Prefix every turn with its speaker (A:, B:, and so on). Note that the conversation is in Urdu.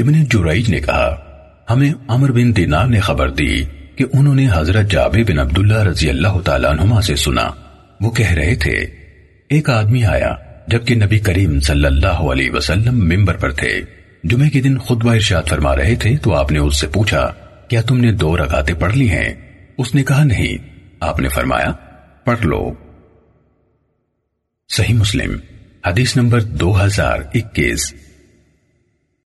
A: ابن جرائج نے کہا، ہمیں عمر بن دینار نے خبر دی کہ انہوں نے حضرت جابر بن عبداللہ رضی اللہ تعالیٰ عنہما سے سنا۔ وہ کہہ رہے تھے، ایک آدمی آیا جبکہ نبی کریم صلی اللہ علیہ وسلم ممبر پر تھے۔ جمعے کے دن خطبہ ارشاد فرما رہے تھے تو آپ نے اس سے پوچھا، کیا تم نے دو رکعتیں پڑھ لی ہیں؟ اس نے کہا، نہیں۔ آپ نے فرمایا، پڑھ لو۔ صحیح مسلم، حدیث نمبر دو ہزار اکیس۔